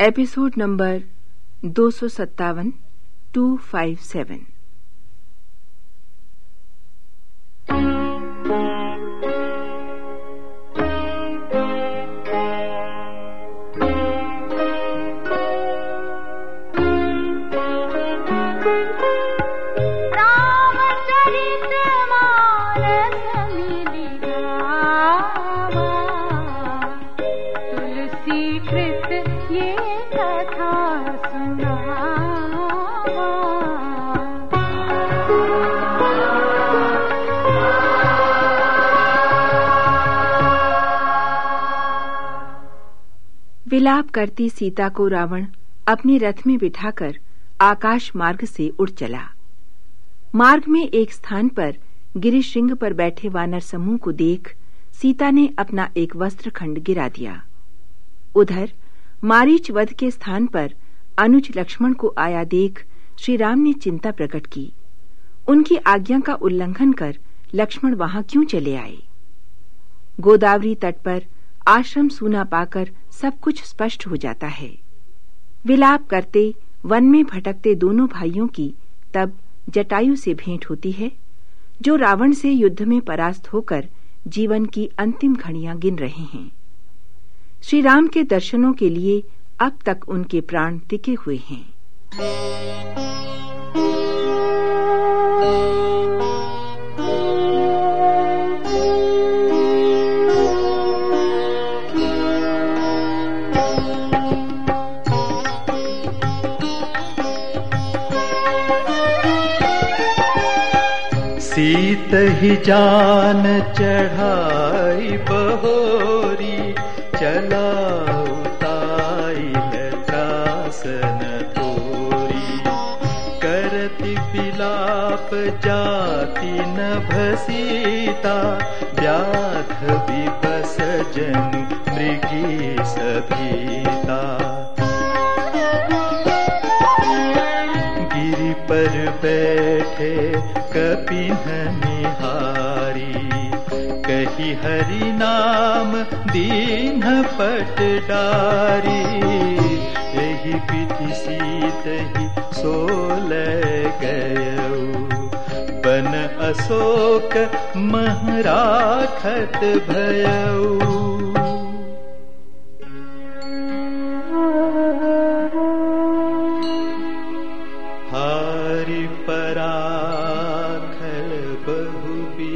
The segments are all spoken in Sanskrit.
एपिसोड नंबर दो सौ सत्तावन टू फाइव सेवन विलाप करती सीता को रावण अपने रथ में बिठाकर आकाश मार्ग से उड़ चला। मार्ग में एक स्थान पर गिरिशृंग पर बैठे वानर समूह को देख सीता ने अपना एक वस्त्र खंड गिरा दिया। उधर मारीच वध के स्थान पर अनुज लक्ष्मण को आया देख श्री राम ने चिंता प्रकट की। उनकी आज्ञा का उल्लंघन कर लक्ष्मण वहाँ क्यों चले आए? गोदावरी तट पर आश्रम सूना पाकर सब कुछ स्पष्ट हो जाता है। विलाप करते, वन में भटकते दोनों भाइयों की तब जटायु से भेंट होती है, जो रावण से युद्ध में परास्त होकर जीवन की अंतिम घड़ियाँ गिन रहे हैं। श्री राम के दर्शनों के लिए अब तक उनके प्राण टिके हुए हैं। सीत ही जान चढ़ाई बहोरी चलाउताई त्रासन तोरी। करति विलाप जाति न भसीता व्याध विबस जन मृगी सभीता बैठे कपिन निहारी कही हरि नाम दीन पट डारी। यही विधि सीत ही सोल गयऊ बन अशोक महराखत भयऊ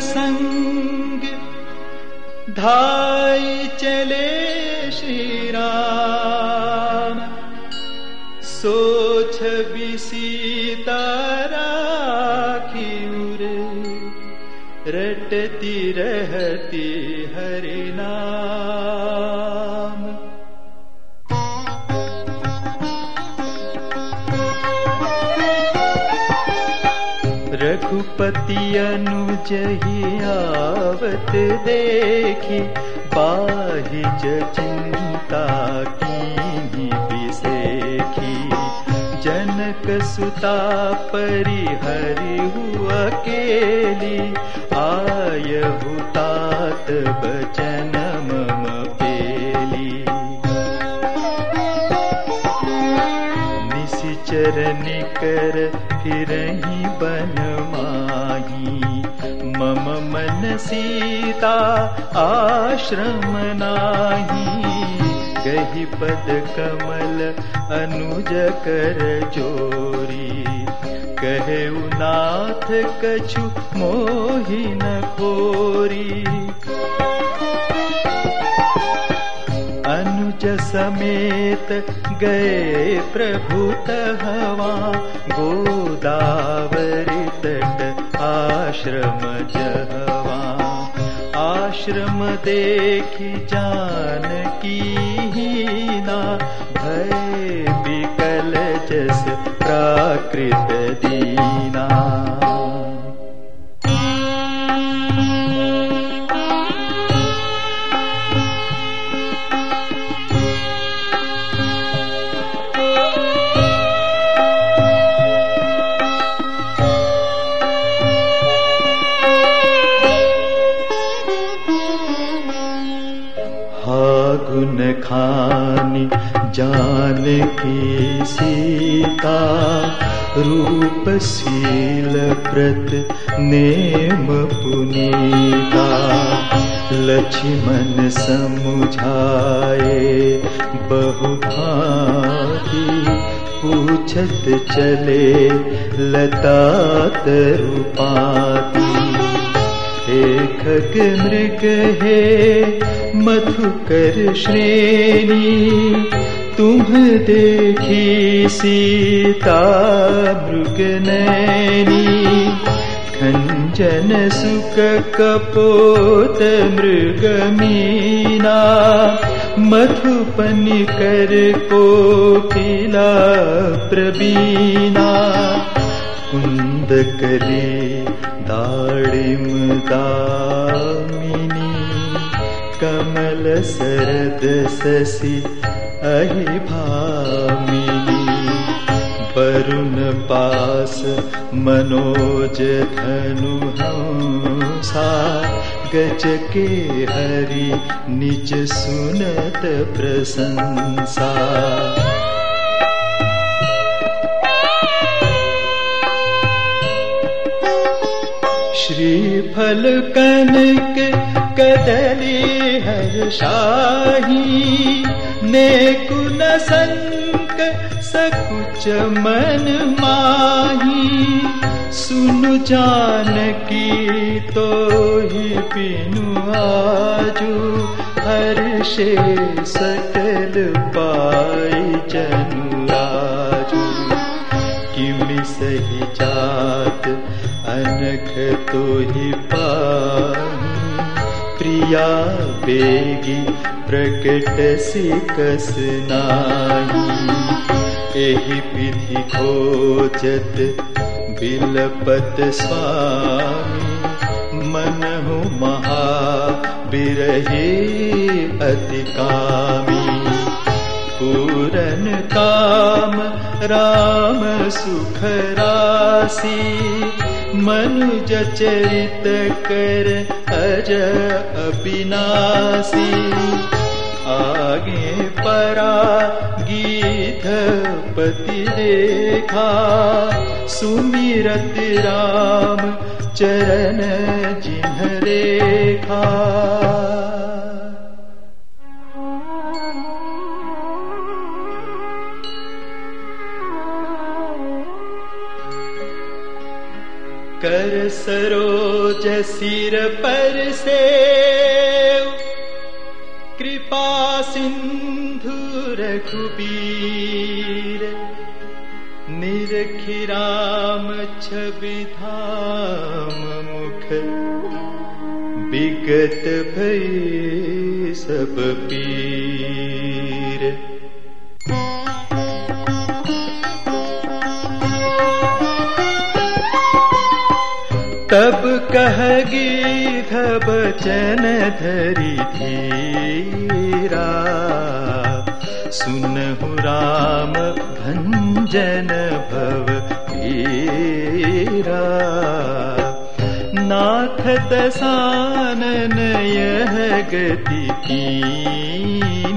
संग धाई चले श्री सोच बिसीता राखी उरे। रटती रहती हरिनाम रघुपति अनुजही आवत देखी बाहिज चिंता की विसेखी जनक सुता परिहरि हुआ केली आय हुतात बचन मम पेली। निशिचर निकर फिरही बन सीता आश्रम नाही। गही पद कमल अनुज कर जोरी कहे नाथ कछु मोहि न खोरी। अनुज समेत गए प्रभु तहवा गोदावरी तट आश्रम जहवा आश्रम देखी जान शील व्रत नेम समुझाए बहुभागी पूछत चले लतात रूपाती। खग मृग हे मधुकर श्रेणी तुम देखी सीता मृग नैनी खंजन सुख कपोत मृग मीना मधुपन कर को किला प्रवीणा। कुंद कली दाडिम दामिनी कमल शरद शशि अहि भामिनी वरुण पास मनोज धनु हंसा गज के हरि निज सुनत प्रशंसा। श्रीफल कनक कदली हर शाही। ने कुन संक सकुच मन माही। सुनु जान की तो ही पिनु आजू। हर्षे सकल पाई जनु आजू किमि सही जात अनख तो ही प्रिया बेगी प्रकट सिकस नाही। एहि विधि खोजत बिलपत स्वामी। मनहु महा बिरहे अति कामी। पूरन काम, राम सुख राशि मनुज चरित कर अज अविनाशी। आगे परा गीत पति देखा सुमिरत राम चरण जिन्ह रेखा। सरोज सिर पर से कृपा सिंधु रघुबीर निरखिराम छवि धाम मुख। विगत भई सब पीर तब कह गीध बचन धरी धीरा, सुनहु राम भंजन भव हीरा नाथ दसानन यह गति कीनी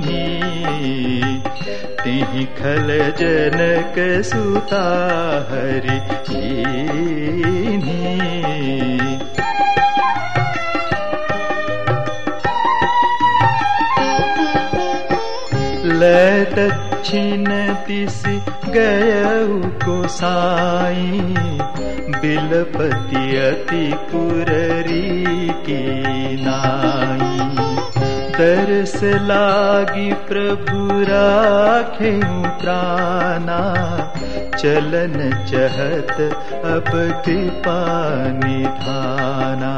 खल जनक सुता हरि ल दक्षिण दिस गयऊ को साई बिलपति अति कुररी की नाई तरस लागी प्रभु राखे प्राणा चलन चहत अब कृपा निधाना